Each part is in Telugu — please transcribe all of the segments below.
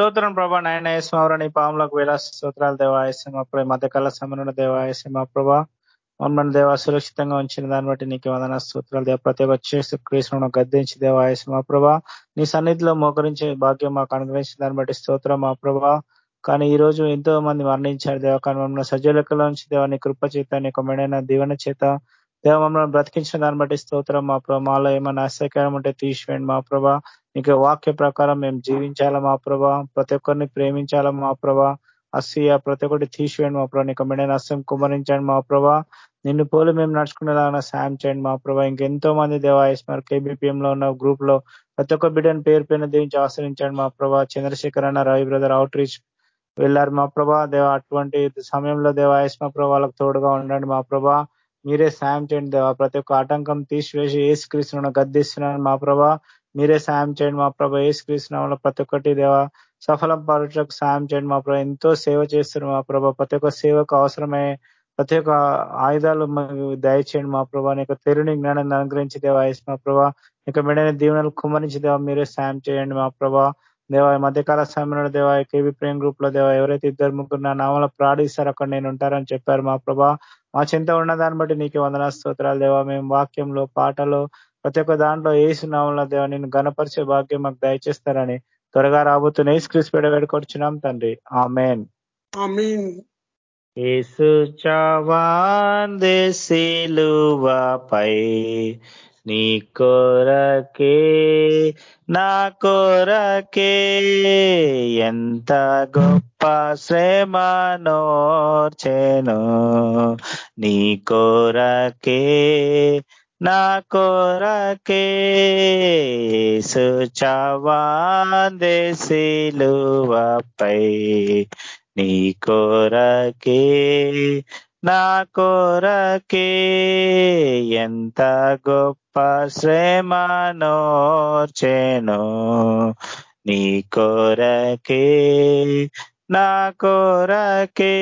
స్తోత్రం ప్రభా. నాయన యేసుమావర నీ పాములకు వేలా స్తోత్రాలు దేవాయసం అప్పుడు మధ్యకాల సమరణ దేవాయసం ప్రభా. మమ్మల్ని దేవా సురక్షితంగా ఉంచిన దాన్ని బట్టి నీకు వందన స్తోత్రాలు దేవ. ప్రతి ఒక్క చేస్తూ క్రీస్తును గద్దించి దేవాయసం ప్రభా. నీ సన్నిధిలో మోకరించే భాగ్యం మాకు అనుగ్రహించిన దాన్ని బట్టి స్తోత్రం మా ప్రభా. కానీ ఈ రోజు ఎంతో మంది మరణించారు దేవ. కానీ మమ్మల్ని సజ్జలెక్కల నుంచి దేవ నీ కృప చేత నీ మెడైన దీవెన చేత దేవ మమ్మల్ని బ్రతికించిన దాన్ని బట్టి స్తోత్రం. మా ప్రభా మాలో ఏమైనా ఆశ్చర్యకరం ఉంటే తీసివేయండి మా ప్రభా. నీకు వాక్య ప్రకారం మేము జీవించాలా మా ప్రభా? ప్రతి ఒక్కరిని ప్రేమించాలా మా ప్రభా? అస్సియ ప్రతి ఒక్కటి తీసివేయండి మా ప్రభా. నీకు మెడైన అస్యం కుమరించండి మా ప్రభా. నిన్ను పోలు మేము నడుచుకునేలాగా సాయం చేయండి మా ప్రభా. ఇంకెంతో మంది దేవాయస్మార్ కేబిపిఎం లో ఉన్న గ్రూప్లో ప్రతి ఒక్క బిడ్డను పేరు పైన దీవించి ఆశ్రయించండి మా ప్రభా. చంద్రశేఖర్ అన్న రవి బ్రదర్ అవుట్ రీచ్ వెళ్ళారు మా ప్రభా. దేవ అటువంటి సమయంలో దేవాయస్మ ప్రభా వాళ్ళకు తోడుగా ఉండండి మా ప్రభా. మీరే సాయం చేయండి దేవా. ప్రతి ఒక్క ఆటంకం తీసివేసి ఏసు క్రీస్తులను గద్దిస్తున్నాను మా ప్రభా. మీరే సాయం చేయండి మా ప్రభా. ఏసు ప్రతి ఒక్కటి దేవా. సఫలం పరచకు సాయం చేయండి మా ప్రభా. ఎంతో సేవ చేస్తున్నారు మా ప్రభా. ప్రతి ఒక్క సేవకు అవసరమే. ప్రతి ఒక్క ఆయుధాలు దయచేయండి మా ప్రభా. నీకు తెరుని జ్ఞానాన్ని అనుగ్రహించి దేవా మా ప్రభా. ఇక మెడైన దీవెనలు కుమరించి దేవా మీరే సాయం చేయండి మా ప్రభా. దేవా మధ్యకాల సమయంలో దేవా కేవీ ప్రేమ్ గ్రూప్లో దేవా ఎవరైతే ఇద్దరు ముగ్గురు నా నామలో ప్రాణిస్తారు అక్కడ నేను ఉంటారని చెప్పారు మా ప్రభా. మా చింత ఉన్న దాన్ని బట్టి నీకు వందనా స్తోత్రాలు. దేవా మేము వాక్యంలో పాటలో ప్రతి ఒక్క దాంట్లో ఏసు నామంలో దేవా నేను గణపరిచే భాగ్యం మాకు దయచేస్తారని త్వరగా రాబోతున్న ఏసు క్రీస్ పెడ వేడుకొచ్చున్నాం తండ్రి. ఆ మేన్ ఏసు చవాన్ దేశిలువపై నీ కోరకే నా కోరకే. ఎంత గొప్ప శ్రమనోర్చెను నీ కోరకే నా కోరకే. సుచవాందేశిలువపై నీ కోరకే. నా కోరకే ఎంత గొప్ప శ్రమనోర్చెను నీ కోరకే నా కోరకే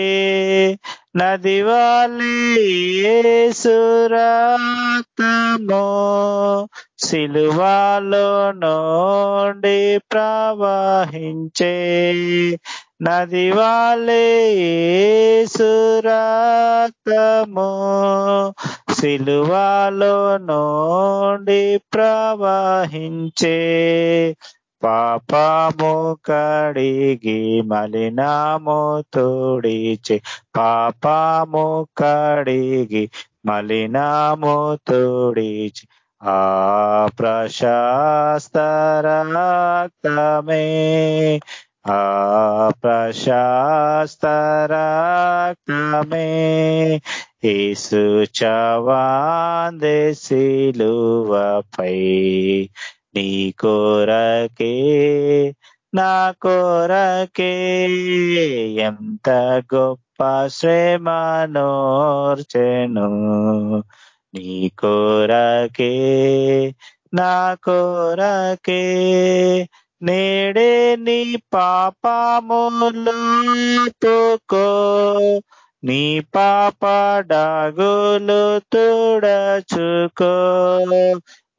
నదివాలేసురాక్తమో సిలువాలో నోండి ప్రవహించే నదివాలేసురాక్తమో సిలువాలో నోండి ప్రవాహించే పాపము కడిగి మలినాము తోడిచే పాపము కడిగి మలినాము తోడిచి ఆ ప్రశాస్తరాక్తమే ఆ ప్రశాస్తరాక్తమే ఏసు చవాందేశిలువపై నీ కోరకే నా కోరకే ఎంత గొప్ప శ్రేమనోర్చెను నీ కోరకే నా కోరకే నేడే నీ పాపములు తుకో నీ పాప డాగులు తుడచుకో.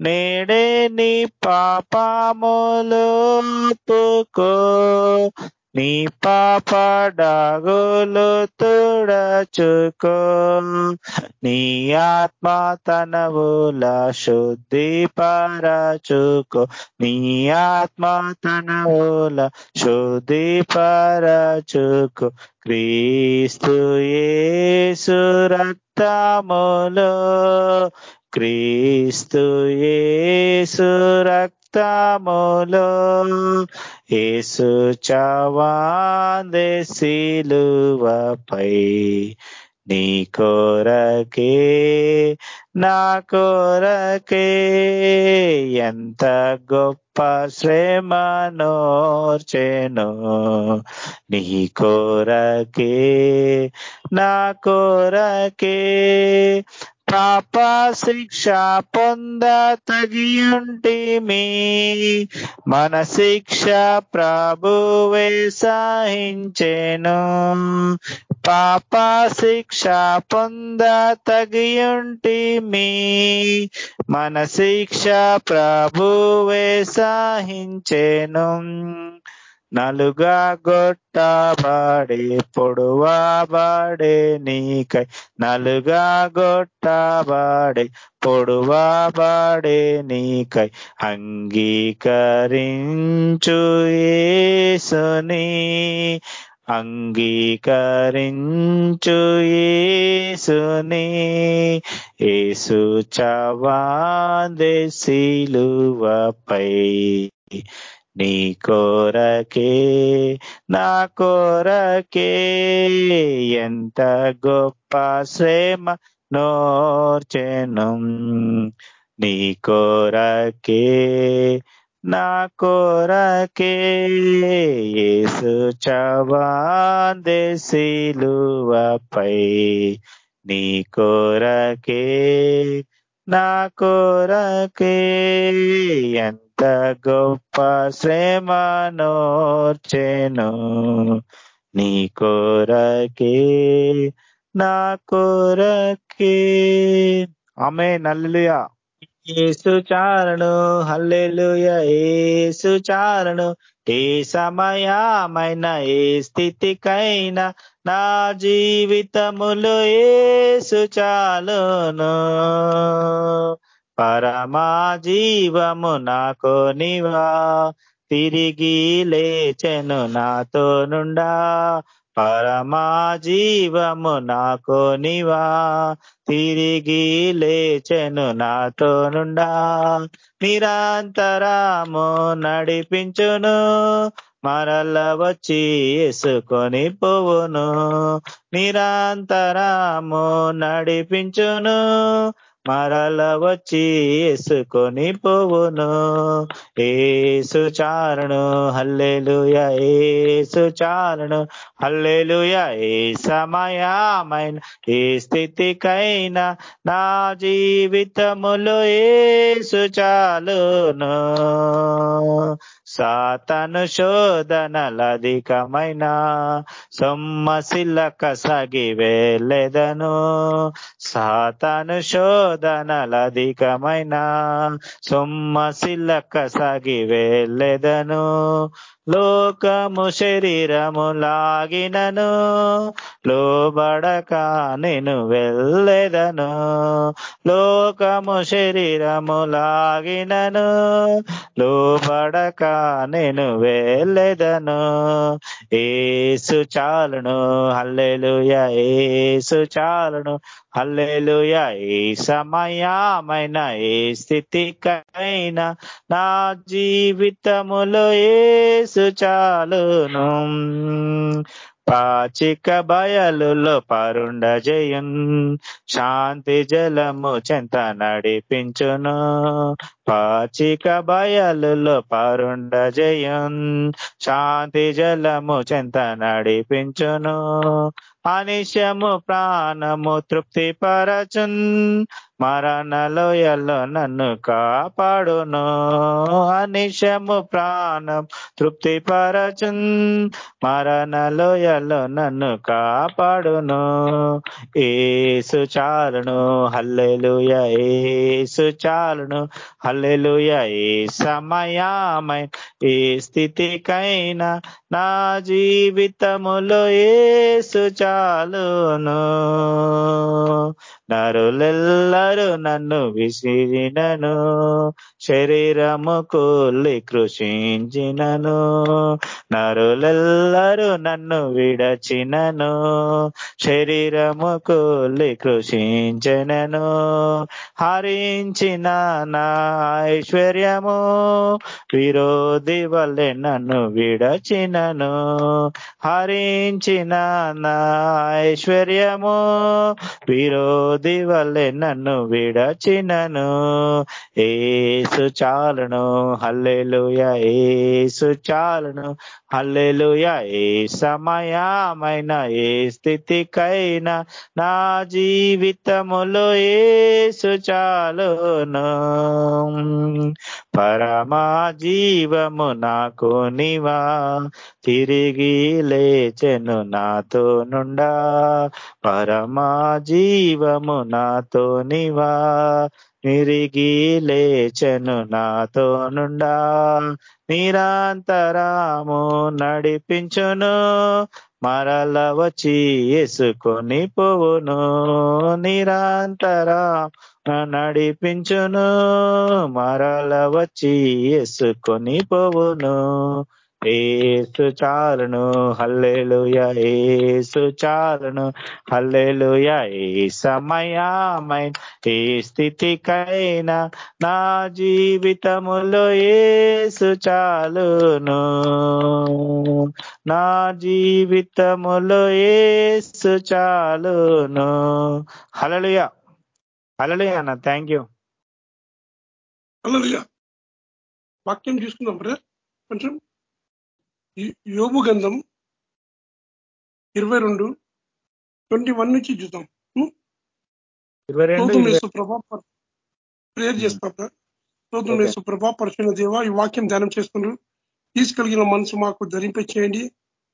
నేడే నీ పాపములు పుకో నీ పాప డాగులు తుడచుకో. నీ ఆత్మ తనవుల శుద్ధి పరచుకో నీ ఆత్మ తనవుల శుద్ధి పరచుకో క్రీస్తు యేసు రక్తములో క్రీస్తు యేసు రక్తములో యేసు చవాందేశిలువపై నీ కోరకే నా కోరకే ఎంత గొప్ప శ్రమనోర్చెను నీ కోరకే నా కోరకే పాప శిక్ష పొంద తగియుంటిమి మన శిక్ష ప్రభువే సహించెను. పాప శిక్ష పొంద తగియుంటిమి మన శిక్ష ప్రభువే సహించెను. నలుగా గొట్టబడి పొడువబడే నీకై నలుగా గొట్టబడి పొడువబడే నీకై అంగీకరించు ఏసుని అంగీకరించు ఏసుని ఏసు చవాదే సిలువపై నీ కోరకే నా కోరకే ఎంత గొప్ప శ్రేమ నోర్చెను. నీ కోరకే నా కోరకే యేసు చవాదే నీ కోరకే నా కోరకే ఎంత గొప్ప శ్రమనోర్చెను నీ కోరకే నా కోరకే. ఆమె నల్లుయా ఏసు చారణు హల్లెలుయ. ఏసు చారణు ఏ సమయమైన ఏ స్థితికైనా నా జీవితములు ఏసు చాలును. పరమా జీవము నాకు నివా. తిరిగి లేచెను నాతో నుండా. పరమా జీవము నాకు నివా. తిరిగి లేచెను నాతో నుండా. నిరంతరము నడిపించును. మరల వచ్చి వేసుకొని పోవును నిరంతరము నడిపించును. మరల వచ్చి ఏసుకొని పోవును. ఏసు చారణు హల్లెలుయ. ఏసు చారణు హల్లెలుయ. ఏ సమయమైన ఏ స్థితికైనా నా జీవితములో ఏసు చాలును. సాతను శోధనలధికమైన సొమ్మసిల్లక సగి వెళ్ళెదను. సాతను శోధనలధికమైన సొమ్మసిల్లక సాగి వెళ్ళెదను. లోకము శరీరము లాగినను లోబడక నేను వెళ్ళెదను లోకము శరీరము లాగినను లోబడక నేను వెళ్ళెదను ఏసు చాలును హల్లెలుయ. ఏసు చాలును హల్లెలుయ. ఏ సమయమైన ఏ స్థితికైనా నా జీవితములో ఏసు చాలును పాచిక బయలులో పరుండ జయున్ శాంతి జలము చెంత నడిపించును. పాచిక బయలులో పరుండ జయున్ శాంతి జలము చెంత నడిపించును. అనిశము ప్రాణము తృప్తి పరచున్ మరణలోయలో నన్ను కాపాడును. అనిశము ప్రాణం తృప్తి పరచున్ మరణలోయలో నన్ను కాపాడును. ఏసు చాలును హల్లెలుయ. ఏసు చాలును హల్లెలుయ. ఏ సమయామై ఏ స్థితికైనా నా జీవితములో ఏసు చాలును. నరులెల్లరూ నన్ను విసిరినను శరీరము కూలి కృషించినను. నరులెల్లరూ నన్ను విడచినను శరీరము కూలి కృషించినను. హరించిన నా ఐశ్వర్యము విరోధి వల్లే నన్ను విడచినను. హరించిన నా ఐశ్వర్యము విరోధి వల్లే నన్ను విడచినను. ఏసు చాలును. హల్లెలుయ. ఏసు చాలును. హల్లెలుయ ఏ సమయమైన ఏ స్థితికైనా నా జీవితములో ఏసు చాలును. పరమా జీవము నాకు నివా తిరిగి లేచెను నాతో నుండా. పరమా జీవము నాతో నివా నిరిగి లేచెను నాతో నుండా. నిరంతరము నడిపించును. మరల వచ్చి వేసుకొని పోవును. నిరంతరం నడిపించును. మరల వచ్చి వేసుకొని పోవును. ఏసు చాలును హల్లెలుయ. ఏసు చాలును హల్లెలుయ. ఏ సమయామై ఏ స్థితికైనా నా జీవితములో ఏసు చాలును. నా జీవితములో ఏసు చాలును. హలలుయ హలలుయ అన్న థ్యాంక్ యూ వాక్యం చూసుకుందాం బ్రదర్ కొంచెం. యోబు గంధం ఇరవై రెండు ట్వంటీ వన్ నుంచి చూద్దాం. ప్రభా ప్రేయర్ చేస్తాం సార్ స్తోత్రం ఓకే. యేసు ప్రభా పరిశుభ్ర దేవ ఈ వాక్యం ధ్యానం చేస్తున్నారు తీసుకలిగిన మనసు మాకు ధరింపచేయండి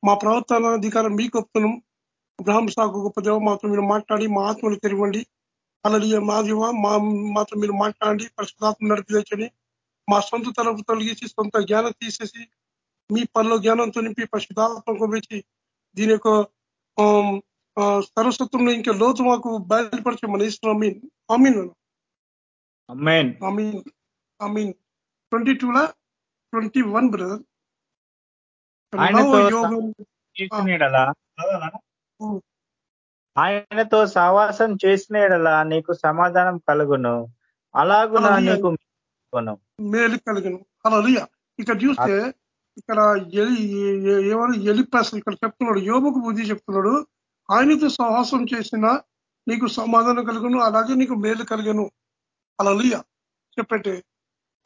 మా ప్రవర్తన అధికారం మీకు ఒప్పుతున్నాం అబ్రహాం సాగు గొప్ప దేవ మాతో మీరు మాట్లాడి మా ఆత్మలు తెరవండి. అలాగే మా దేవ మా మాతో మీరు మాట్లాడండి. పరిశుధాత్మ నడిపించండి మా సొంత తరపు తొలగించి సొంత జ్ఞానం తీసేసి మీ పనిలో జ్ఞానంతో నింపి పరిశుధాత్మకు పెట్టి దీని యొక్క సరస్వత్వంలో ఇంకా లోతు మాకు బయలుపరిచి మన ఇష్టం అమీన్ అమీన్ అమ్మేన్ అమీన్ అమీన్ ట్వంటీ టూ లా ట్వంటీ వన్ బ్రదర్ ఆయనతో యోగం. చేసిన ఎడల నీకు సమాధానం కలుగును. అలాగున. నీకు కలుగును. మేలు కలిగను. అలా ఇక్కడ చూస్తే ఇక్కడ ఎలి- ఏ- ఎవరు ఎలిపాస్ ఇక్కడ చెప్తున్నాడు యోబుకు బుద్ధి చెప్తున్నాడు ఆయనతో సహవాసం చేసిన నీకు సమాధానం కలుగును అలాగే నీకు మేలు కలిగను. అలా చెప్పంటే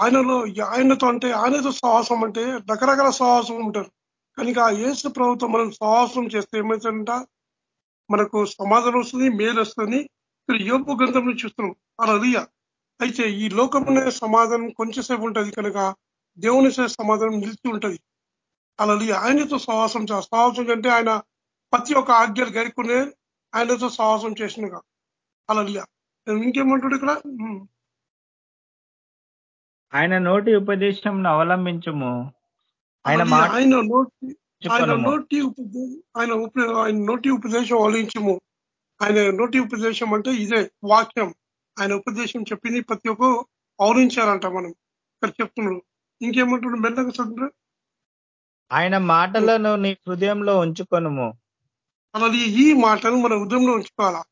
ఆయనలో ఆయనతో అంటే ఆయనతో సాహసం అంటే రకరకాల సాహసం ఉంటారు. కనుక ఆ యేసు ప్రభుత్వం మనం సాహసం చేస్తే ఏమవుతుందంట మనకు సమాధానం వస్తుంది మేలు వస్తుంది. ఇక్కడ యోపు గ్రంథంలో చూస్తున్నాం. అలా అయితే ఈ లోకమునే సమాధానం కొంచెంసేపు ఉంటుంది కనుక దేవుని సమాధానం నిలిచి ఉంటది. అలా ఆయనతో సహవాసం సహవాసం అంటే ఆయన ప్రతి ఒక్క ఆజ్ఞలు గైకునే ఆయనతో సహవాసం చేసినగా. అలా ఇంకేమంటాడు ఇక్కడ. ఆయన నోటి ఉపదేశం అవలంబించుము. ఆయన ఆయన నోటి ఆయన. నోటి ఆయన ఆయన నోటి ఉపదేశం అవలించము ఆయన నోటి ఉపదేశం అంటే ఇదే వాక్యం. ఆయన ఉపదేశం చెప్పింది ప్రతి ఒక్క అవలించారంట మనం. ఇక్కడ చెప్తున్నాడు. ఇంకేమంటున్నాడు? మెల్లగా చదువు ఆయన మాటలను నీ హృదయంలో ఉంచుకొనుము. అలాది ఈ మాటను మన ఉదయంలో ఉంచుకోవాలా?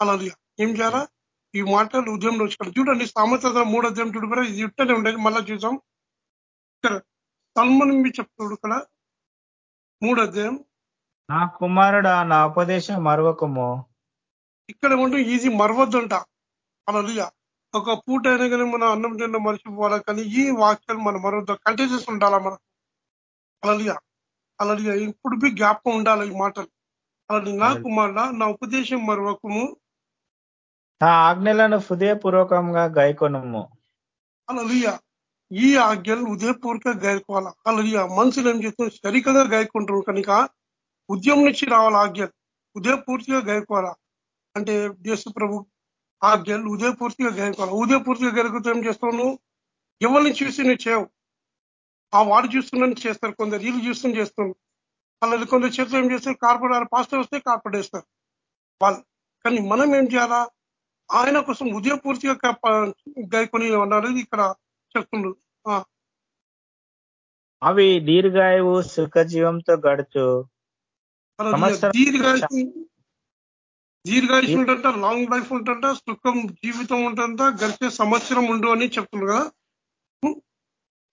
అలాది ఏం చేయాలా? ఈ మాటలు ఉదయంలో ఉంచుకోవాలి. చూడండి సామెత మూడో అధ్యాయం చూడు ఇది ఇట్టనే ఉండేది మళ్ళా చూసాం ఇక్కడ సల్మన్ మీ చెప్తాడు ఇక్కడ. మూడో అధ్యాయం. నా కుమారుడా నా ఉపదేశం మరవకము. ఇక్కడ ఏమంటూ ఇది మరవద్దంట. అలా ఒక పూట అయినా కానీ మన అన్నం తిన్న మర్చిపోవాలా కానీ ఈ వాక్యాలు మనం మరవద్దు కంటిన్యూస్ ఉండాలా మనం? అలలిగా అలలిగా ఇప్పుడు బి జ్ఞాపకం ఉండాలి ఈ మాటలు? అలాది నా కుమారుడ నా ఉపదేశం మరొకము. నా ఆజ్ఞలను హృదయపూర్వకంగా గైకొనుము అలలియ ఈ ఆజ్ఞలు ఉదయపూర్వక గాయకోవాలా అలలియ మనుషులు ఏం చేస్తున్నారు? సరికగా గాయకుంటారు కనుక ఉద్యమం నుంచి రావాలి ఆజ్ఞలు? ఉదయపూర్తిగా గాయకోవాలా అంటే దేశ ప్రభు ఆజ్ఞలు ఉదయపూర్తిగా గాయకోవాలి ఉదయపూర్తిగా గెలుగుతూ ఏం చేస్తావు నువ్వు? ఎవరిని చూసి నువ్వు చేయవు. ఆ వాడు చూస్తున్నాను చేస్తారు కొందరు వీళ్ళు చూస్తుని చేస్తున్నారు అలాది కొందరు చేతులు ఏం చేస్తారు? కార్పొరేట్ పాస్టర్ వస్తే కార్పొరేట్ వేస్తారు. వాళ్ళు. కానీ మనం ఏం చేయాలా? ఆయన కోసం ఉదయపూర్తిగా గాయకొని అనేది ఇక్కడ చెప్తుండ్రు. ఆ, అవి దీర్ఘాయువు సుఖజీవంతో గడుచు. సంవత్సరం- దీర్ఘాయుష్ ఉంటుంట లాంగ్ లైఫ్ ఉంటుంట సుఖం జీవితం ఉంటుంట గడిచే సంవత్సరం ఉండు అని చెప్తున్నారు కదా.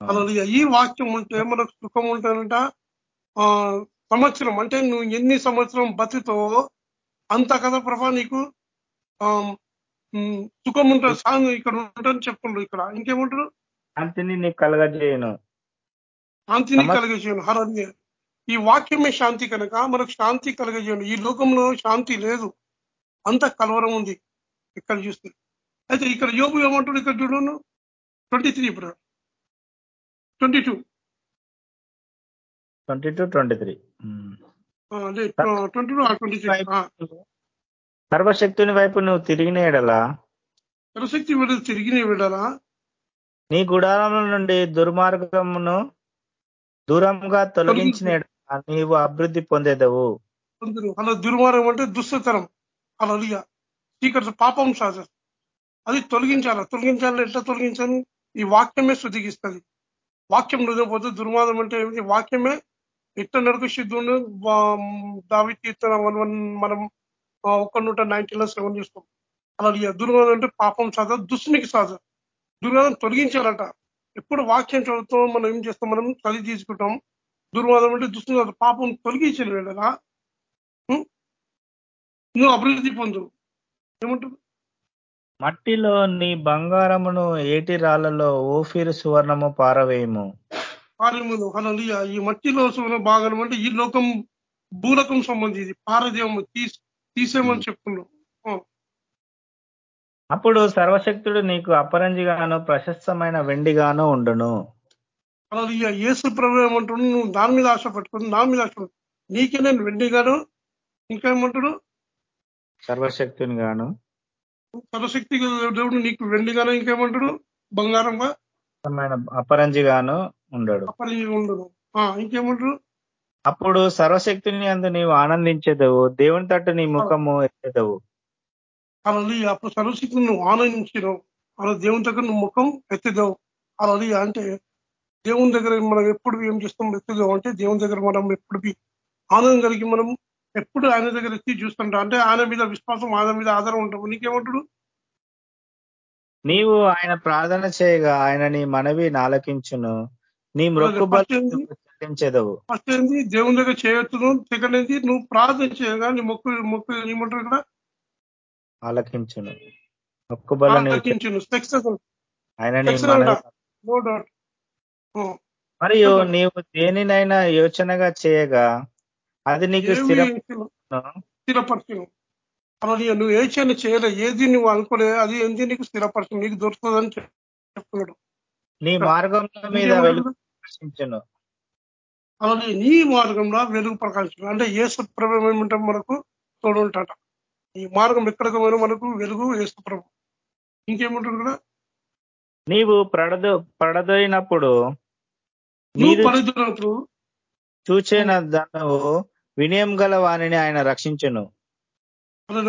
అలాది ఈ వాక్యం ఉంటే మనకు సుఖం ఉంటుందంట. ఆ సంవత్సరం అంటే నువ్వు ఎన్ని సంవత్సరం బతుకుతావో అంత కదా ప్రభా నీకు సుఖం ఉంటుంది సాంగ్ ఇక్కడ ఉంటుందని చెప్తుండ్రు ఇక్కడ. ఇంకేముంటారు? శాంతిని నీకు కలగజేయను. శాంతిని కలిగజేయను. హరణ్య ఈ వాక్యమే శాంతి కనుక మనకు శాంతి కలిగజేయను. ఈ లోకంలో శాంతి లేదు. అంత కలవరం ఉంది ఇక్కడ చూస్తే. అయితే ఇక్కడ యోగు ఏమంటాడు ఇక్కడ చూడను ట్వంటీ త్రీ ఇప్పుడు. Twenty two. Twenty two twenty three. Twenty two twenty three. సర్వశక్తుని వైపు నువ్వు తిరిగిన ఎడలా సర్వశక్తి విడుదల తిరిగిన విడాలా నీ గుడారముల నుండి దుర్మార్గమును దూరంగా తొలగించిన నీవు అభివృద్ధి పొందేదవు. అలా దుర్మార్గం అంటే దుస్తతరం అలలియ. చీకటి పాపం సహజ అది తొలగించాల? తొలగించాలి? ఎట్లా తొలగించాలి? ఈ వాక్యమే శుద్ధిగిస్తుంది. వాక్యం నిద్రపోతే దుర్మార్గం అంటే ఏమిటి? వాక్యమే ఎట్లా నడుకు సిద్ధుడు దావి తీర్థన వన్ వన్ మనం ఒక నూట నైన్టీలో సెవెన్ చూస్తాం. అలా దుర్వాదం అంటే పాపం సాధ దుస్తునికి సాధ దుర్వాదం తొలగించాలట. ఎప్పుడు వాక్యం చదువుతాం మనం ఏం చేస్తాం? మనం చదివి తీసుకుంటాం. దుర్వాదం అంటే దుష్టుని పాపం తొలగించిన వెళ్ళరా నువ్వు అభివృద్ధి పొందు. ఏమంటారు మట్టిలో నీ బంగారమును ఏటి రాళ్ళలో ఓఫీరు సువర్ణము పారవేయము? అలా ఈ మట్టిలో సువర్ణ భాగం అంటే ఈ లోకం భూలోకం సంబంధించి పారదేవము తీసి తీసేమని చెప్తున్నాం అప్పుడు సర్వశక్తుడు నీకు అపరంజిగాను ప్రశస్తమైన వెండిగాను ఉండును. అలా యేసు ప్రభు ఏమంటాడు నువ్వు దాని మీద ఆశ పట్టుకుని నా మీద ఆశ నీకే నేను వెండిగాను ఇంకేమంటాడు సర్వశక్తుని గాను. సర్వశక్తి దేవుడు నీకు వెండిగాను ఇంకేమంటాడు? బంగారంగా? అపరంజిగాను ఉండడు. అపరంజి ఉండడు. ఇంకేమంటాడు అప్పుడు సర్వశక్తిని అందు నీవు ఆనందించేదవు దేవుని తట్టు నీ ముఖము ఎత్తేదవు. అప్పుడు సర్వశక్తిని నువ్వు ఆనందించినావు. అలా దేవుని దగ్గర నువ్వు ముఖం ఎత్తిదావు. అలా అంటే దేవుని దగ్గర మనం ఎప్పుడు ఏం చేస్తాం? ఎత్తుదాం అంటే దేవుని దగ్గర మనం ఎప్పుడు ఆనందం కలిగి మనం ఎప్పుడు ఆయన దగ్గర ఎత్తి చూస్తుంటాం అంటే ఆయన మీద విశ్వాసం ఆయన మీద ఆధారం ఉంటాం నీకేమంటాడు? నీవు ఆయన ప్రార్థన చేయగా ఆయన నీ మనవి నాలకించును. నీ మృక్కుబలించేదవు ఫస్ట్ ఏంది? దేవుని దగ్గర చేయొచ్చును. సెకండ్ ఏంది? నువ్వు ప్రార్థన చేయగా నీ మొక్కు మొక్కు ఏమంటారు ఇక్కడ? ఆలకించును. మొక్కుబలని ఆయన మరియు నీవు దేనినైనా యోచనగా చేయగా అది నీకు స్థిరపరచు అలా నువ్వు ఏ చేయని చేయలే ఏది నువ్వు అనుకోలే అది ఏంది నీకు స్థిరపరచు నీకు దొరుకుతుందని చెప్తున్నాడు. నీ మార్గంలో మీద వెలుగు ప్రకాశించను. అలాగే నీ మార్గంలో వెలుగు ప్రకాశించను. అంటే ఏ ప్రభావం ఏమంటే మనకు? తోడు ఉంటాట ఈ మార్గం ఎక్కడికి పోయినా మనకు వెలుగు వేస్తు ప్రభు. ఇంకేముంటుంది కూడా నీవు పడదో పడదోయినప్పుడు చూచిన దాను వినయం గల వాణిని ఆయన రక్షించను.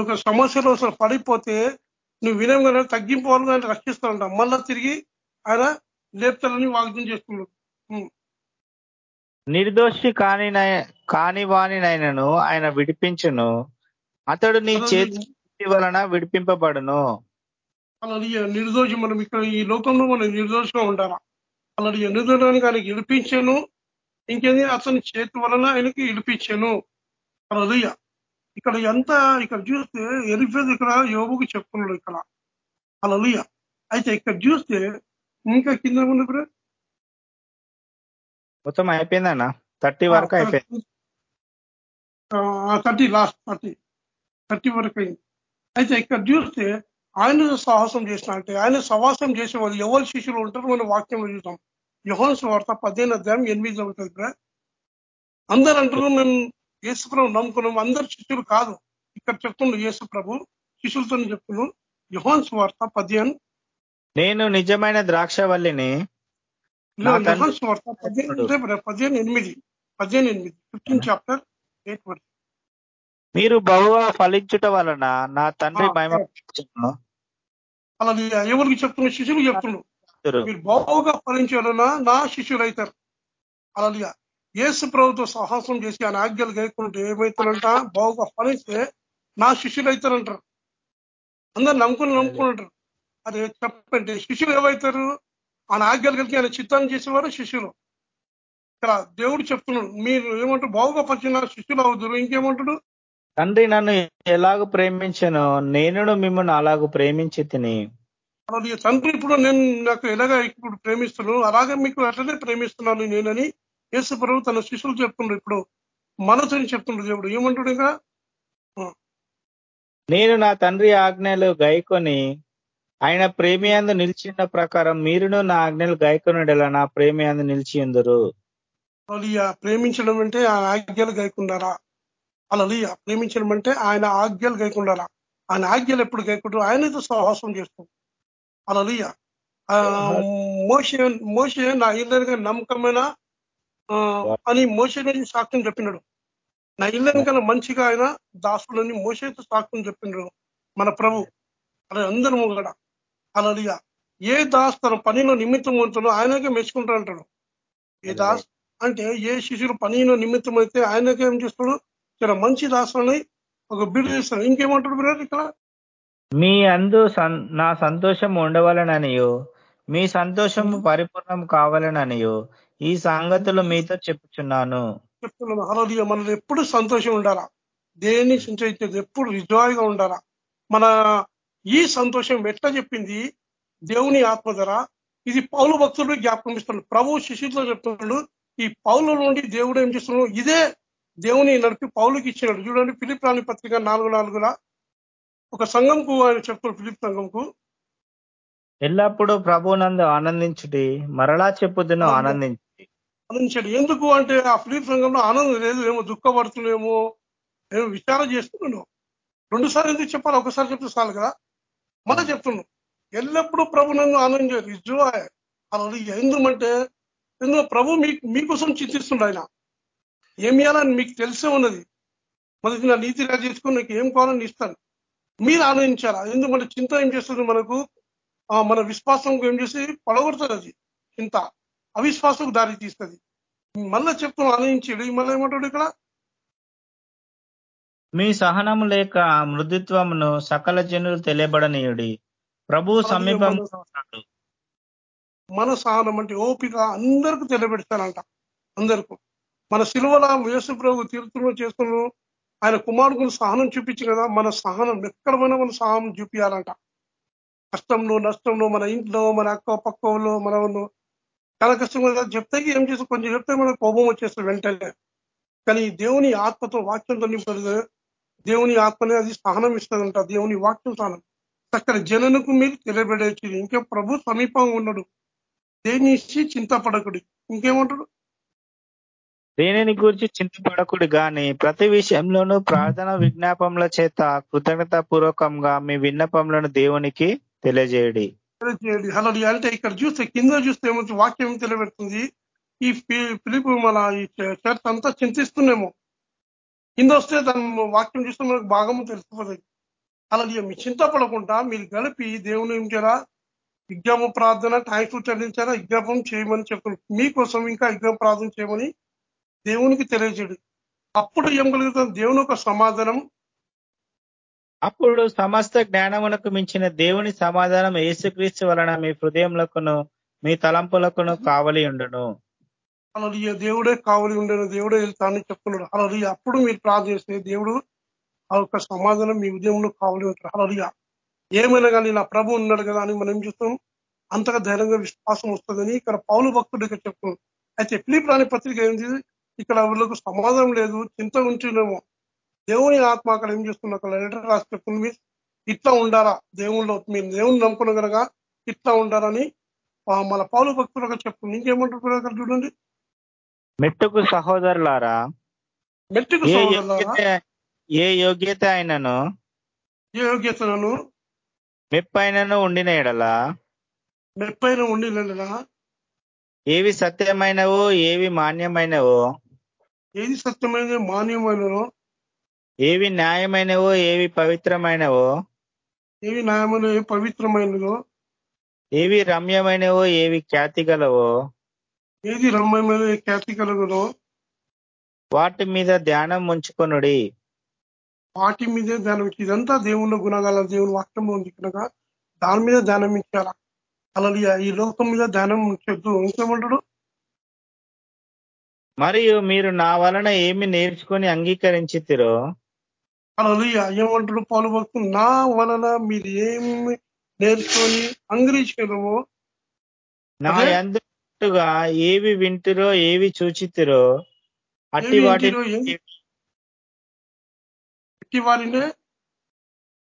ఒక సమస్యలో అసలు పడిపోతే నువ్వు వినయం గల తగ్గిపోవాలని ఆయన రక్షిస్తూ ఉంటాం మళ్ళా తిరిగి ఆయన లేపుతాలని వాగ్దం చేస్తున్నాడు. నిర్దోషి కాని కాని వాణినైనను ఆయన విడిపించును. అతడు నీ చేతి వలన విడిపింపబడును. అలా నిర్దోషి మనం ఇక్కడ ఈ లోకంలో మనం నిర్దోషంగా ఉండాలా? అలా నిర్దోషానికి ఆయనకి విడిపించాను. ఇంకేంది అతని చేతి వలన ఆయనకి విడిపించాను అలా ఇక్కడ ఎంత ఇక్కడ చూస్తే ఎరిఫేది ఇక్కడ యోగుకి చెప్తున్నాడు ఇక్కడ. అలా అయితే ఇక్కడ చూస్తే ఇంకా కింద ఉంది ఇప్పుడు మొత్తం అయిపోయిందన్న థర్టీ వరకు అయిపోయింది. థర్టీ. Last thirty. థర్టీ వరకు అయింది. అయితే ఇక్కడ చూస్తే ఆయన సాహసం చేసిన అంటే ఆయన సవాసం చేసే వాళ్ళు ఎవరు శిష్యులు ఉంటారు మనం వాక్యంలో చూసాం యోహన్స్ వార్త పదిహేను అధ్యాయం ఎనిమిది అవుతుంది అందరు అంటారు మేము యేసుప్రభు నమ్ముకున్నాం. అందరు శిష్యులు కాదు. ఇక్కడ చెప్తుండ్రు యేసు ప్రభు శిష్యులతో చెప్తున్నాం యోహన్స్ వార్త పదిహేను. నేను నిజమైన ద్రాక్షవల్లిని యోహన్స్ వార్త పదిహేను పదిహేను ఎనిమిది. పదిహేను ఎనిమిది. ఫిఫ్టీన్ చాప్టర్ ఎయిట్ వర్స్ మీరు బహుగా ఫలించుట వలన నా తండ్రి మహిమ అలా ఎవరికి చెప్తున్న శిష్యులు చెప్తున్నాడు మీరు బావుగా ఫలించాలన్నా నా శిష్యులు అవుతారు అలా ఏసు ప్రభుత్వ సాహసం చేసి ఆయన ఆజ్ఞలు గైకుంటే ఏమవుతారంట బావుగా ఫలిస్తే నా శిష్యులు అవుతారంటారు అందరు నమ్ముకుని నమ్ముకుంటారు అది చెప్పండి శిష్యులు ఏమవుతారు ఆయన ఆజ్ఞలు కలిగి ఆయన చిత్తాన్ని చేసేవారు శిష్యులు. ఇక్కడ దేవుడు చెప్తున్నాడు మీరు ఏమంటారు? బావుగా పరిచిన శిష్యులు అవుతారు ఇంకేమంటాడు? తండ్రి నన్ను ఎలాగ ప్రేమించను నేను మిమ్మల్ని అలాగ ప్రేమించి తిని తండ్రి ఇప్పుడు నేను నాకు ఎలాగ ఇప్పుడు ప్రేమిస్తున్నాను అలాగే మీకు అట్లనే ప్రేమిస్తున్నాను నేనని యేసు ప్రభు తన శిష్యులు చెప్తుండ్రు ఇప్పుడు. మనసుని చెప్తుండ్రు దేవుడు. ఏమంటాడు ఇంకా? నేను నా తండ్రి ఆజ్ఞలు గైకొని ఆయన ప్రేమియందు నిలిచిన ప్రకారం మీరును నా ఆజ్ఞలు గైకొనడలా నా ప్రేమియందు నిలిచి ఎందురు? ప్రేమించడం అంటే ఆ ఆజ్ఞలు గైకున్నారా అలా ప్రేమించడం అంటే ఆయన ఆజ్ఞలు గైకుండాలా ఆయన ఆజ్ఞలు ఎప్పుడు గైకుంటారు ఆయనతో సహవాసం చేస్తాం. అలలియ మోసే మోసే నా ఇల్లరిగా నమ్మకమైన అని మోసని సాక్ష్యం చెప్పినాడు. నా ఇల్లని కన్నా మంచిగా ఆయన దాసులని మోసేతో సాక్ష్యం చెప్పినాడు మన ప్రభు. అలా అందరము కూడా. అలలియ ఏ దాస్ తన పనిలో నిమిత్తం ఉంటుందో ఆయనకే మెచ్చుకుంటా అంటాడు. ఏ దాస్ అంటే ఏ శిష్యుడు పనిలో నిమిత్తం అయితే ఆయనకే ఏం చేస్తాడు? ఇక్కడ మంచి దాసులని ఒక బిడ్డ చేస్తాడు ఇంకేమంటాడు బ్రదర్ ఇక్కడ? మీ అందు నా సంతోషం ఉండవలననియో మీ సంతోషము పరిపూర్ణం కావాలననియో ఈ సంగతులు మీతో చెప్పుచున్నాను. చెప్తున్నాను మనది ఎప్పుడు సంతోషం ఉండాలా? దేన్ని చింతించేది ఎప్పుడు రిజాయ్గా ఉండాలా? మన ఈ సంతోషం ఎట్లా చెప్పింది? దేవుని ఆత్మ ధర ఇది పౌలు భక్తులు జ్ఞాపకం ఇస్తున్నాడు ప్రభు శిష్యులతో చెప్తున్నాడు ఈ పౌల నుండి దేవుడు ఏం చేస్తున్నాడు ఇదే దేవుని నడిపి పౌలుకి ఇచ్చినాడు. చూడండి ఫిలిప్ రాణి పత్రిక నాలుగు నాలుగుల. ఒక సంఘంకు ఆయన చెప్తున్నాడు ఫిలిప్ సంఘంకు. ఎల్లప్పుడూ ప్రభునందు ఆనందించుటి మరలా చెప్పుదును ఆనందించి ఆనందించాడు. ఎందుకు అంటే ఆ ఫిలిప్ సంఘంలో ఆనందం లేదు ఏమో దుఃఖపడుతున్నామో ఏమో విచారం చేస్తున్నాను. రెండు సార్లు ఎందుకు చెప్పాలి? ఒకసారి చెప్తే చాలు కదా. మళ్ళీ చెప్తున్నాను. ఎల్లప్పుడూ ప్రభు నన్ను ఆనందించారు ఇజ్జు అలా ఎందుమంటే ఎందుకు ప్రభు మీ మీకోసం చింతిస్తుండ ఆయన. ఏం ఇవ్వాలని మీకు తెలిసే ఉన్నది. మొదటి నా నీతి రాజు చేసుకుని నాకు ఏం కావాలని ఇస్తాను మీరు ఆనందించారా ఎందుకంటే చింత ఏం చేస్తుంది మనకు? మన విశ్వాసం ఏం చేసి పడగొడుతుంది అది చింత. అవిశ్వాసం దారి తీస్తుంది. మళ్ళా చెప్తాం ఆనందించాడు మళ్ళీ ఏమంటాడు ఇక్కడ? మీ సహనము లేక మృదుత్వమును సకల జనులు తెలియబడనీయుడి. ప్రభు సమీపం మన సహనం అంటే ఓపిక అందరికి తెలియబెడతానంట అందరికీ. మన సిలువల యేసు ప్రభు తీర్థంలో చేస్తున్నాం ఆయన కుమారుడు సహనం చూపించి కదా మన సహనం ఎక్కడ మన సహనం చూపించాలంట కష్టంలో నష్టంలో మన ఇంట్లో మన అక్క పక్కలో మనలో చాలా కష్టం చెప్తే ఏం చేసి కొంచెం చెప్తే మనకు కోపం వచ్చేస్తుంది వెంటనే. కానీ దేవుని ఆత్మతో వాక్యంతో నింపదు దేవుని ఆత్మనే అది సహనం ఇస్తుందంట దేవుని వాక్యం సహనం. అక్కడ జననకు మీరు తెలియబడేది. ఇంకా ప్రభు సమీపంగా ఉన్నాడు. దేని చింతపడకుడు? ఇంకేమంటాడు? దేనిని గురించి చింతపడకుడు గాని ప్రతి విషయంలోనూ ప్రార్థన విజ్ఞాపముల చేత కృతజ్ఞత పూర్వకంగా మీ విన్నపములను దేవునికి తెలియజేయడి. తెలియజేయడి. అలా అంటే ఇక్కడ చూస్తే కింద చూస్తే ఏమో వాక్యం తెలియబెడుతుంది. ఈ పిలుపు మన ఈ చర్చ అంతా చింతిస్తున్నేమో కింద వస్తే దాని వాక్యం చూస్తే మనకు భాగము తెలిసిపోతుంది అలా మీ చింతపడకుండా మీరు కలిపి దేవుని ఏం చేయాలా విజ్ఞాప ప్రార్థన టైం చెల్లించారా? విజ్ఞాపం చేయమని చెప్తున్నారు మీకోసం ఇంకా విజ్ఞాప ప్రార్థన చేయమని దేవునికి తెలియజేడు అప్పుడు ఏం కలుగుతుంది? దేవుని ఒక సమాధానం. అప్పుడు సమస్త జ్ఞానమునకు మించిన దేవుని సమాధానం ఏసుక్రీస్తు వలన మీ హృదయములకును మీ తలంపులకును కావలి ఉండును. అలా దేవుడే కావలి ఉండను. దేవుడే వెళ్తానని చెప్తున్నాడు అలా అప్పుడు మీరు ప్రార్థన చేస్తే దేవుడు ఆ యొక్క సమాధానం మీ ఉదయంలో కావలి ఉంటారు అలా ఏమైనా కానీ నా ప్రభు ఉన్నాడు కదా అని మనం చూస్తాం? అంతగా ధైర్యంగా విశ్వాసం వస్తుందని ఇక్కడ పౌలు భక్తుడు ఇక్కడ చెప్తున్నాం అయితే ఫిలిప్ రాని పత్రిక ఏంటి ఇక్కడ వీళ్ళకు సమాధానం లేదు చింత ఉంచునేమో దేవుని ఆత్మ అక్కడ ఏం చేస్తున్నా అక్కడ లెటర్ రాసి చెప్తుంది ఇట్లా ఉండాలా? దేవుళ్ళు మీరు దేవుని నమ్ముకున్న కనుక ఇట్లా ఉండాలని మన పాలు భక్తులుగా చెప్తుంది. ఇంకేమంటారు అక్కడ చూడండి. మెట్టుకు సహోదరులారా మెట్టుకు సహోదరులారా? ఏ యోగ్యత అయినను? ఏ యోగ్యతను మెప్పైనను ఉండిన ఎడలా? మెప్పైన ఉండిన ఏవి సత్యమైనవో ఏవి మాన్యమైనవో? ఏది సత్యమైన మాన్యమైనవో ఏవి న్యాయమైనవో ఏవి పవిత్రమైనవో? ఏవి న్యాయమైన ఏవి పవిత్రమైనదో? ఏవి రమ్యమైనవో ఏవి ఖ్యాతి గలవో ఏది రమ్యమైన ఖ్యాతి కలగదో వాటి మీద ధ్యానం ఉంచుకొనుడి. వాటి మీదే ధ్యానం ఇదంతా దేవుళ్ళ గుణగాల దేవుని వాక్యంలో ఉంది కనుక దాని మీద ధ్యానం ఇచ్చారా అలా ఈ లోకం మీద ధ్యానం ఉంచొద్దు. ఇంకేమంటాడు? మరియు మీరు నా వలన ఏమి నేర్చుకొని అంగీకరించితిరో? అలా ఏమంటాడు పాలు భక్తులు? నా వలన మీరు ఏమి నేర్చుకొని అంగరించారో నా ఎందుగా ఏవి వింటురో ఏవి చూచితిరో అట్టి వాటి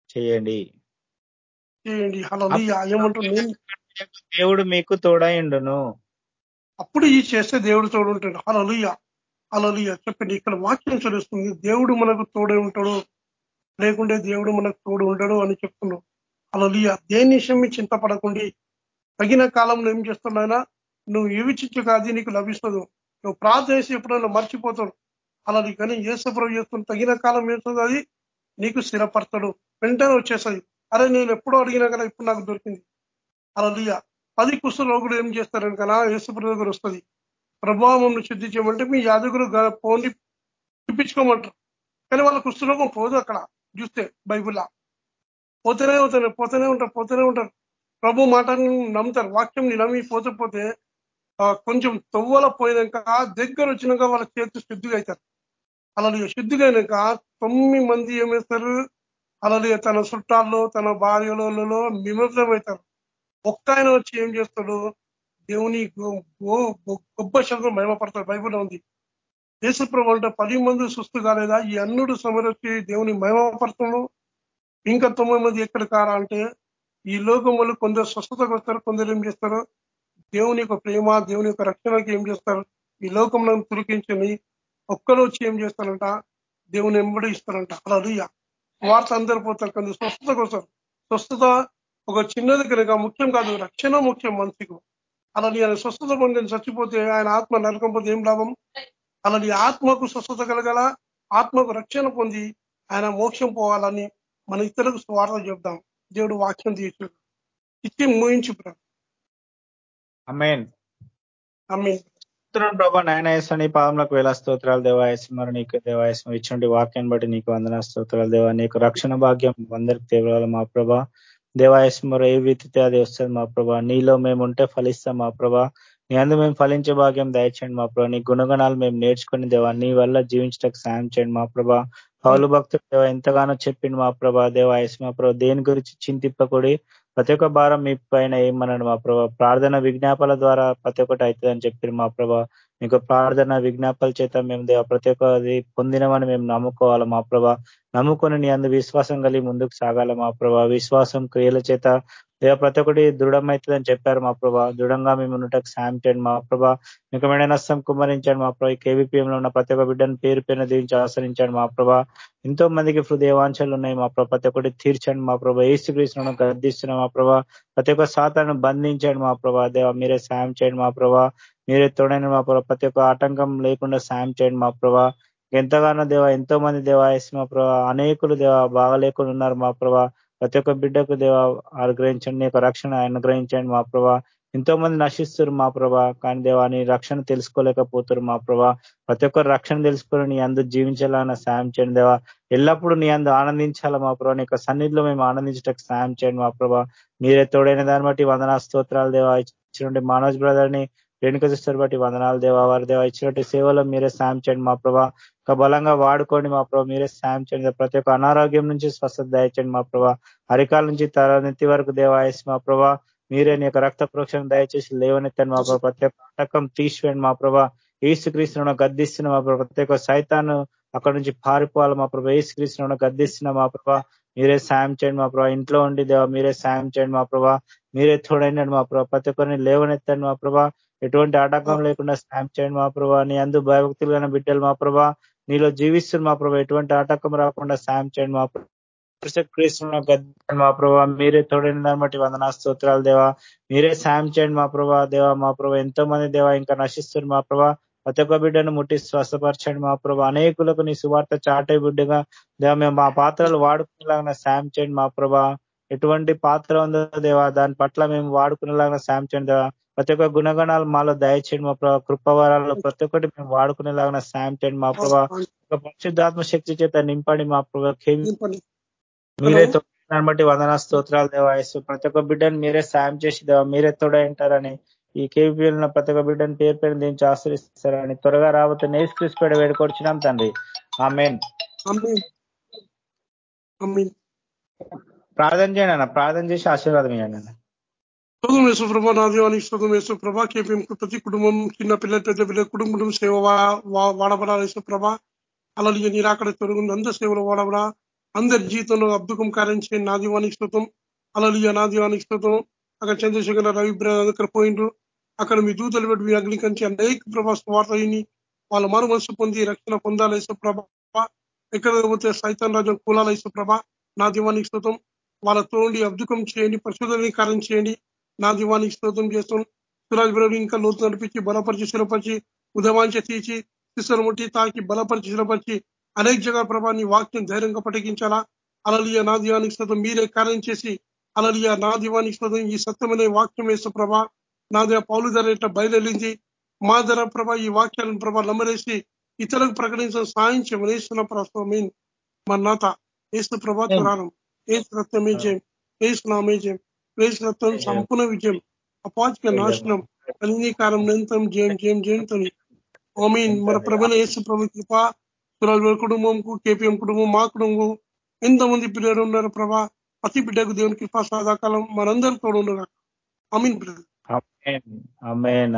చేయండి. దేవుడు మీకు తోడైండును అప్పుడు ఈ చేస్తే దేవుడు తోడు ఉంటాడు. అలలుయ అలలుయ చెప్పండి ఇక్కడ వాక్యం చదువుతుంది దేవుడు మనకు తోడే ఉంటాడు. లేకుంటే దేవుడు మనకు తోడు ఉండడు అని చెప్తున్నాడు. అలలుయ దేని విషయం చింతపడకుండా. తగిన కాలంలో ఏం చేస్తున్నాయినా నువ్వు ఏవి కాదు నీకు లభిస్తుంది. నువ్వు ప్రార్థన చేసి ఎప్పుడైనా మర్చిపోతాడు అలా కానీ ఏసప్రభు చేస్తున్న తగిన కాలం ఏస్తుంది అది? నీకు స్థిరపడతాడు వెంటనే వచ్చేస్తుంది. అరే నేను ఎప్పుడో అడిగినా కదా ఇప్పుడు నాకు దొరికింది. అలా పది కుష్ఠ కూడా ఏం చేస్తారని కదా యేసుప్రభు దగ్గర వస్తుంది. ప్రభావం శుద్ధి చేయమంటే మీ యాదగురు పోని చూపించుకోమంటారు. కానీ వాళ్ళ కుష్ఠరోగం పోదు అక్కడ చూస్తే బైబుల్లా. పోతేనే పోతారు పోతూనే ఉంటారు పోతూనే ఉంటారు. ప్రభు మాటని నమ్ముతారు వాక్యం నమ్మి పోతే పోతే కొంచెం తొవ్వల పోయినాక దగ్గర వచ్చినాక వాళ్ళ చేతి శుద్ధిగా అవుతారు. అలాగే శుద్ధిగా తొమ్మిది మంది ఏమేస్తారు అలాగే తన చుట్టాల్లో తన భార్యలలో నిమగ్నమవుతారు ఒక్క ఆయన వచ్చి ఏం చేస్తాడు? దేవుని గొప్ప శంకరం మహిమపడతాడు. బైబుల్లో ఉంది. దేశప్రభు అంటే పది మంది సుస్థు కాలేదా? ఈ అన్నుడు సమరొచ్చి దేవుని మహిమపడుతున్నాడు. ఇంకా తొమ్మిది మంది ఎక్కడ కారా అంటే ఈ లోకములు కొందరు స్వస్థతకు వస్తారు కొందరు ఏం చేస్తారు? దేవుని యొక్క ప్రేమ దేవుని యొక్క రక్షణకి ఏం చేస్తారు? ఈ లోకంలో తురికించని ఒక్కరు వచ్చి ఏం చేస్తారంట దేవుని ఎంబడి ఇస్తారంట అలా వార్త అందరు పోతారు కొందరు స్వస్థతకు వస్తారు స్వస్థత ఒక చిన్నది కనుక ముఖ్యం కాదు రక్షణ ముఖ్యం మనిషికి. అలా ఆయన స్వస్థత పొందిన చచ్చిపోతే ఆయన ఆత్మ నరకం పోతే ఏం లాభం? అలా ఆత్మకు స్వస్థత కలగల ఆత్మకు రక్షణ పొంది ఆయన మోక్షం పోవాలని మన ఇతరులకు స్వార్థ చెప్దాం. దేవుడు వాక్యం తీసు ఇచ్చి మూయించు ప్రభా నాయన వేసని పాదములకు వేల స్తోత్రాలు దేవాయస్మరు నీకు దేవాయస్మ ఇచ్చండి వాక్యాన్ని బట్టి నీకు వందన స్తోత్రాలు దేవా నీకు రక్షణ భాగ్యం అందరికి తేవాలి మా ప్రభా. దేవాయస్మర ఏ రీతితే అది వస్తుంది మా ప్రభా? నీలో మేము ఉంటే ఫలిస్తాం మా ప్రభా. నీ అందు మేము ఫలించే భాగ్యం దయచేయండి మా ప్రభా. నీ గుణగణాలు మేము నేర్చుకుని దేవా నీ వల్ల జీవించడానికి సాయం చేయండి మా ప్రభా. పౌలు భక్తుడు దేవ ఎంతగానో చెప్పిండు మా ప్రభా. దేవ మా ప్రభా దేని గురించి చింతిప్పకూడి ప్రతి ఒక్క భారం మీ పైన ఏమనండి మా ప్రభా ప్రార్థన విజ్ఞాపాల ద్వారా ప్రతి ఒక్కటి అవుతుందని చెప్పి మా ప్రభా. మీకు ప్రార్థన విజ్ఞాపాల చేత మేము ప్రతి ఒక్కది పొందినమని మేము నమ్ముకోవాలి మా ప్రభా. నమ్ముకొని నీ అందు విశ్వాసం కలిగి ముందుకు సాగాల మా ప్రభా. విశ్వాసం క్రియల చేత దేవ ప్రతి ఒక్కటి దృఢమవుతుందని చెప్పారు మా ప్రభా దృఢంగా మేము ఉన్నటకు సాయం చేయండి మా ప్రభా మీకు నష్టం కుమరించండి మా ప్రభా కేవీపీఎంలో ఉన్న ప్రతి ఒక్క బిడ్డను పేరు పైన దీవించి ఆశ్రయించండి మా ప్రభా ఎంతో మందికి హృదయవాంఛలు ఉన్నాయి మా ప్రభా ప్రతి ఒక్కటి తీర్చండి మా ప్రభా ఏసు క్రీస్తులను గర్దిస్తున్నాం మా ప్రభా ప్రతి ఒక్క సాతాను బంధించండి మా ప్రభా దేవ మీరే సాయం చేయండి మా ప్రభా మీరే తోడైన మా ప్రభా ప్రతి ఒక్క ఆటంకం లేకుండా సాయం చేయండి మా ప్రభా ఎంతగానో దేవ ఎంతో మంది దేవ మా ప్రభా అనేకులు దేవ బాగలేకుండా ఉన్నారు మా ప్రభా ప్రతి ఒక్క బిడ్డకు దేవ అనుగ్రహించండి యొక్క రక్షణ అనుగ్రహించండి మా ప్రభా. ఎంతో మంది నశిస్తారు మా ప్రభా కానీ దేవాని రక్షణ తెలుసుకోలేకపోతారు మా ప్రభా. ప్రతి ఒక్కరు రక్షణ తెలుసుకొని నీ అందు జీవించాలన్న సాయం చేయండి దేవా. ఎల్లప్పుడూ నీ అందు ఆనందించాలా మా ప్రభా. నీ యొక్క సన్నిధిలో మేము ఆనందించటకు సాయం చేయండి మా ప్రభా. మీరే తోడైన దాన్ని బట్టి వందనా స్తోత్రాలు దేవా. ఇచ్చినండి మనోజ్ బ్రదర్ని రేణుక సిస్టర్ బట్టి వందనాలు దేవా వారి దేవ ఇచ్చినట్టు సేవలో మీరే సాయం చేయండి మా ప్రభా ఒక బలంగా వాడుకోండి మా ప్రభా మీరే సాయం చేయండి ప్రతి ఒక్క అనారోగ్యం నుంచి స్వస్థత దయచేయండి మా ప్రభా అరికాల నుంచి తరనెత్తి వరకు దేవాయసి మా ప్రభా మీరే నీ యొక్క రక్త ప్రోక్షణ దయచేసి లేవనెత్తండి మా ప్రభా ప్రతి ఒక్క ఆటకం తీసివేయండి మా ప్రభా ఏసుక్రీస్తున్న గద్దిస్తున్న మా ప్రభా ప్రతి ఒక్క సైతాన్ని అక్కడ నుంచి పారిపోవాలి మా ప్రభా ఏసుక్రీస్తున్న గద్దిస్తున్న మా ప్రభా మీరే సాయం చేయండి మా ప్రభా ఇంట్లో ఉండి దేవా మీరే సాయం చేయండి మా ప్రభా మీరే తోడైనాడు మా ప్రభా ప్రతి ఒక్కరిని లేవనెత్తండి మా ప్రభా ఎటువంటి ఆటంకం లేకుండా సాయం చేయండి మా ప్రభా నీ అందు భయభక్తులు బిడ్డలు మా ప్రభా నీలో జీవిస్తుంది మా ప్రభా ఎటువంటి ఆటంకం రాకుండా సాయం చేయండి మా మా ప్రభా మీరే తోడైన దాన్ని బట్టి వందనా స్తోత్రాలు దేవా మీరే సాయం చేయండి మా ప్రభా దేవా మా ప్రభా ఎంతో మంది దేవా ఇంకా నశిస్తుంది మా ప్రభా ప్రతి ఒక్క బిడ్డను ముట్టి స్వస్థపరచండి మా ప్రభా అనేకులకు నీ సువార్త చాటే బిడ్డగా దేవా మేము మా పాత్రలు వాడుకునేలాగా సాయం చేయండి మా ప్రభా ఎటువంటి పాత్ర ఉందో దేవా దాని పట్ల మేము వాడుకునేలాగా సాయం చేయండి దేవా ప్రతి ఒక్క గుణగణాలు మాలో దయచేయండి. మా ప్రభావ కృపవరాల్లో ప్రతి ఒక్కటి మేము వాడుకునేలాగా సాయం చేయండి. మా ప్రభావ ఒక పరిశుద్ధాత్మ శక్తి చేత నింపండి. మా ప్రభావ మీరే దాన్ని బట్టి వందనా స్తోత్రాలు దేవాయసు ప్రతి ఒక్క బిడ్డను మీరే సాయం చేసి దేవా మీరే తోడైంటారని ఈ కేవీపీఎల్ ప్రతి ఒక్క బిడ్డను పేరు పేరు దీనికి ఆశ్రయిస్తారని త్వరగా రాబోతే నేస్ క్రిస్పేడ వేడుకొచ్చినాం తండ్రి. ఆ మెయిన్ ప్రార్థన చేయండి అన్న ప్రార్థన చేసి ఆశీర్వాదం ఇవ్వండి అన్న. స్తోత్రం యేసు ప్రభా నా దేవానికి స్తోత్రం కేపీఎం ప్రతి కుటుంబం చిన్న పిల్లలు పెద్ద పిల్లలు కుటుంబం సేవ వాడబడాలి యేసు ప్రభా అలాగే మీరు అక్కడ తొలగింది అందరి సేవలు వాడబడా అందరి జీవితంలో అద్భుతం కార్యం చేయండి నా దీవానికి స్తోత్రం అలలియ నా దీవానికి స్తోత్రం అక్కడ చంద్రశేఖర రవి అక్కడ పోయిండ్రు అక్కడ మీ దూతలు పెట్టి మీ అగ్నికరించి అనేక ప్రభా వార్త వాళ్ళ మరు మనసు పొంది రక్షణ పొందాలి ప్రభా ఎక్కడ పోతే సైతాన్ రాజ్యం కూలాల ప్రభా నా దీవానికి స్తోత్రం వాళ్ళ తోండి అబ్దుకం చేయండి పరిశోధనీకరణ చేయండి నా దివానికి స్తోత్రం చేస్తాం సురాజ్ బ్రవి ఇంకా లోతు నడిపించి బలపరిచి శిలపరిచి ఉదవాంచ తీసి శిశులు ముట్టి తాకి బలపరిచి శిలపరిచి అనేక జగ ప్రభా నీ వాక్యం ధైర్యంగా పఠించాలా? అలలియ నా దివానికి స్తోత్రం. మీరే కార్యం చేసి అలలియ నా దివానికి స్తోత్రం. ఈ సత్యమైన వాక్యం వేస్తే ప్రభా నా దేవ పౌలు ధర ఇట్లా బయలుదేరింది. మా ధర ప్రభ ఈ వాక్యాలను ప్రభ నమ్మరేసి ఇతరులకు ప్రకటించడం సాయం చేయమనేస్తున్న ప్రస్తుతం మా. నాత ఏసు ప్రభా తురాణం ఏసు రక్తమే జయం ఏసు నామే జయం రక్తం సంపూర్ణ విజయం. అపాచిక నాశనం అంగీకారం నిరంతరం జయం జయం జయంతో ఓమీన్ మన ప్రభల ఏసు ప్రభు కృప కుటుంబంకు కేపీఎం కుటుంబం మా కుటుంబం. ఎంతమంది పిల్లలు ఉన్నారు ప్రభా? ప్రతి బిడ్డకు దేవుని కృపా సాధాకాలం మనందరూ తోడు ఉండగా. అమీన్ అమేన్